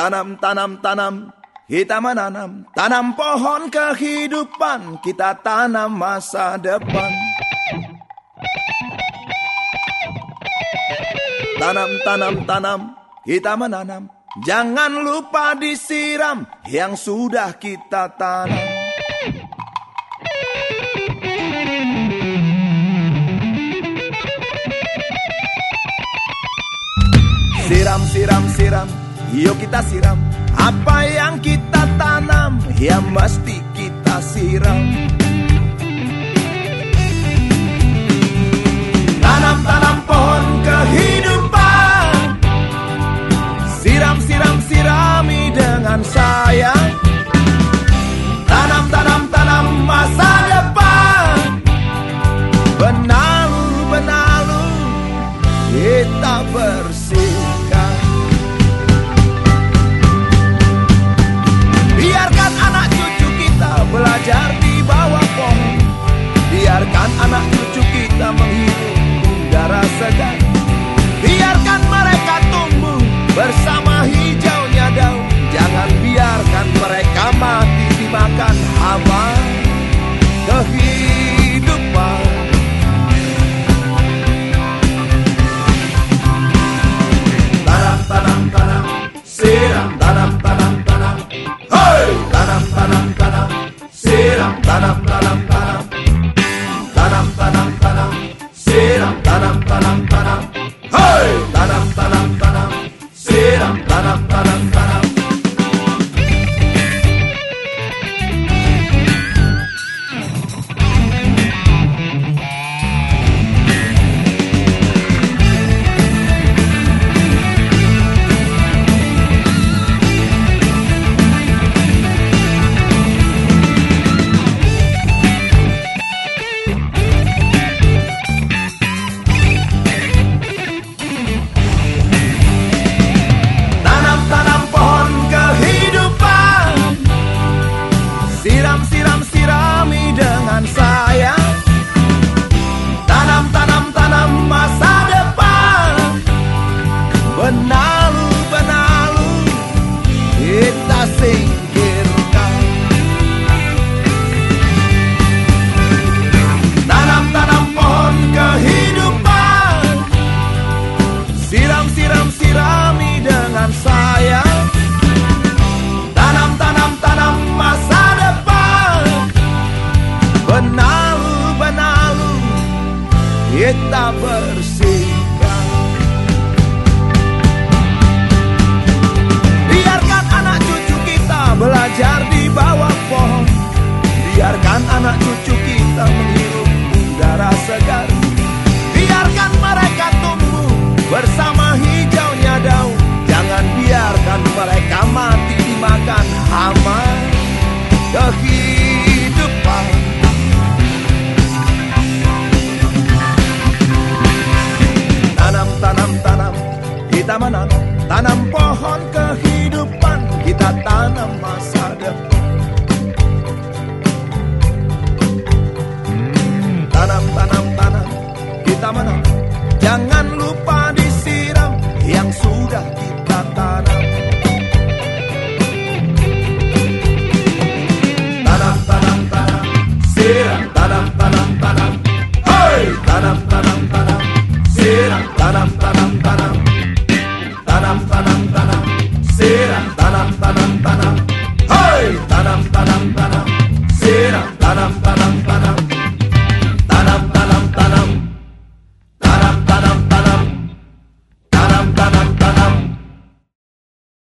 tanam, tanam, tanam. Kita menanam, tanam pohon kehidupan, kita tanam masa depan. Tanam, tanam, tanam, kita menanam. Jangan lupa disiram yang sudah kita tanam. Siram, siram, siram, yuk kita siram. Apa yang kita tanam, ya mesti kita siram. Tanam-tanam pohon kehidupan. Siram, siram, sirami dengan sayang. Tanam-tanam, tanam masa depan. Benalu, benalu, kita bersihkan Biarkan anak bersihkan. Biarkan anak cucu kita belajar di bawah pohon. Biarkan anak cucu kita Tanam pohon kehidupan, kita tanam masa depan. Tanam, tanam, tanam, kita menanam. Jangan lupa disiram yang sudah kita Tanam, tanam,